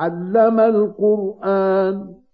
عَلَّمَ الْقُرْآنَ.